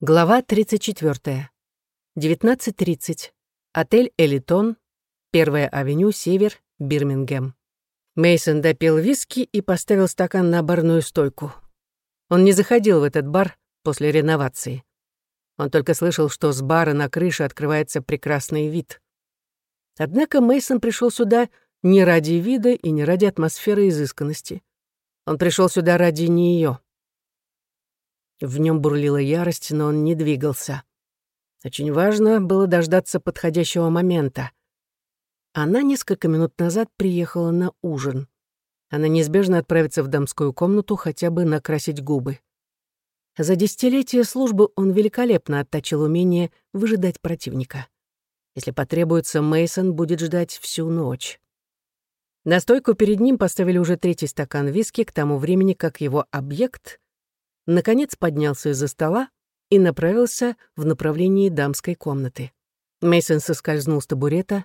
Глава 34. 19.30. Отель «Элитон», Первая авеню, Север, Бирмингем. Мейсон допил виски и поставил стакан на барную стойку. Он не заходил в этот бар после реновации. Он только слышал, что с бара на крыше открывается прекрасный вид. Однако Мейсон пришел сюда не ради вида и не ради атмосферы изысканности. Он пришел сюда ради нее. В нем бурлила ярость, но он не двигался. Очень важно было дождаться подходящего момента. Она несколько минут назад приехала на ужин. Она неизбежно отправится в дамскую комнату хотя бы накрасить губы. За десятилетия службы он великолепно отточил умение выжидать противника. Если потребуется, Мейсон будет ждать всю ночь. На стойку перед ним поставили уже третий стакан виски к тому времени, как его объект наконец поднялся из-за стола и направился в направлении дамской комнаты. Мейсон соскользнул с табурета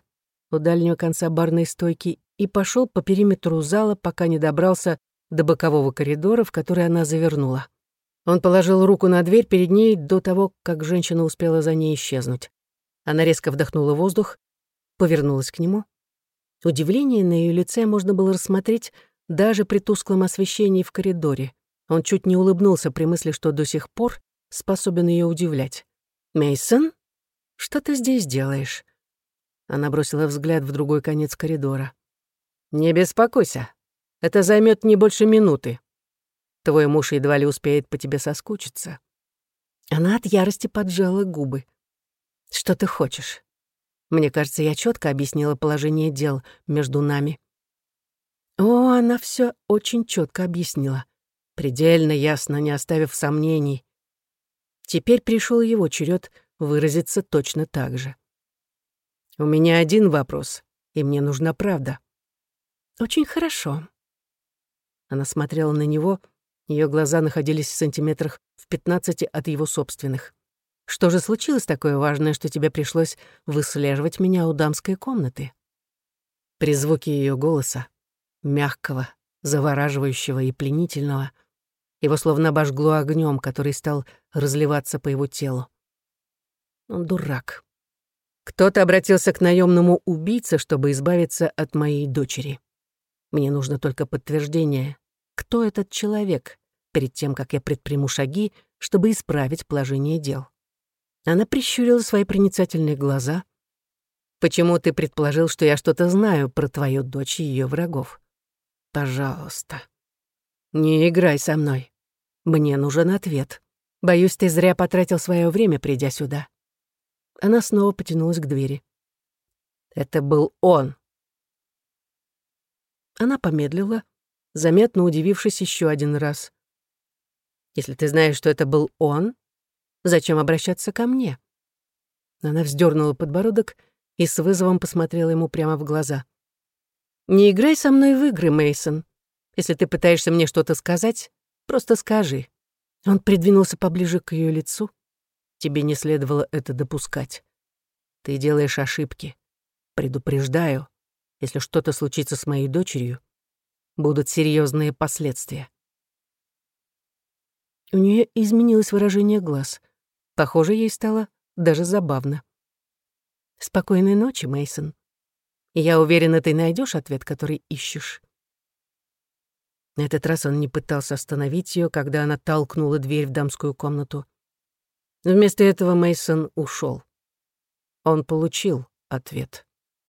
у дальнего конца барной стойки и пошел по периметру зала, пока не добрался до бокового коридора, в который она завернула. Он положил руку на дверь перед ней до того, как женщина успела за ней исчезнуть. Она резко вдохнула воздух, повернулась к нему. Удивление на ее лице можно было рассмотреть даже при тусклом освещении в коридоре. Он чуть не улыбнулся при мысли, что до сих пор способен ее удивлять. Мейсон, что ты здесь делаешь?» Она бросила взгляд в другой конец коридора. «Не беспокойся. Это займет не больше минуты. Твой муж едва ли успеет по тебе соскучиться». Она от ярости поджала губы. «Что ты хочешь?» Мне кажется, я четко объяснила положение дел между нами. О, она все очень четко объяснила предельно ясно, не оставив сомнений. Теперь пришел его черед выразиться точно так же. «У меня один вопрос, и мне нужна правда». «Очень хорошо». Она смотрела на него, ее глаза находились в сантиметрах в пятнадцати от его собственных. «Что же случилось такое важное, что тебе пришлось выслеживать меня у дамской комнаты?» При звуке ее голоса, мягкого, завораживающего и пленительного, его словно обожгло огнем, который стал разливаться по его телу. Он дурак. Кто-то обратился к наемному убийце, чтобы избавиться от моей дочери. Мне нужно только подтверждение, кто этот человек, перед тем, как я предприму шаги, чтобы исправить положение дел. Она прищурила свои проницательные глаза. «Почему ты предположил, что я что-то знаю про твою дочь и ее врагов? Пожалуйста, не играй со мной. Мне нужен ответ. Боюсь, ты зря потратил свое время, придя сюда». Она снова потянулась к двери. «Это был он». Она помедлила, заметно удивившись еще один раз. «Если ты знаешь, что это был он, зачем обращаться ко мне?» Она вздернула подбородок и с вызовом посмотрела ему прямо в глаза. «Не играй со мной в игры, Мейсон. Если ты пытаешься мне что-то сказать, Просто скажи». Он придвинулся поближе к ее лицу. Тебе не следовало это допускать. Ты делаешь ошибки. Предупреждаю, если что-то случится с моей дочерью, будут серьезные последствия. У нее изменилось выражение глаз. Похоже, ей стало даже забавно. Спокойной ночи, Мейсон. Я уверена, ты найдешь ответ, который ищешь. На этот раз он не пытался остановить ее, когда она толкнула дверь в дамскую комнату. Вместо этого Мейсон ушел. Он получил ответ.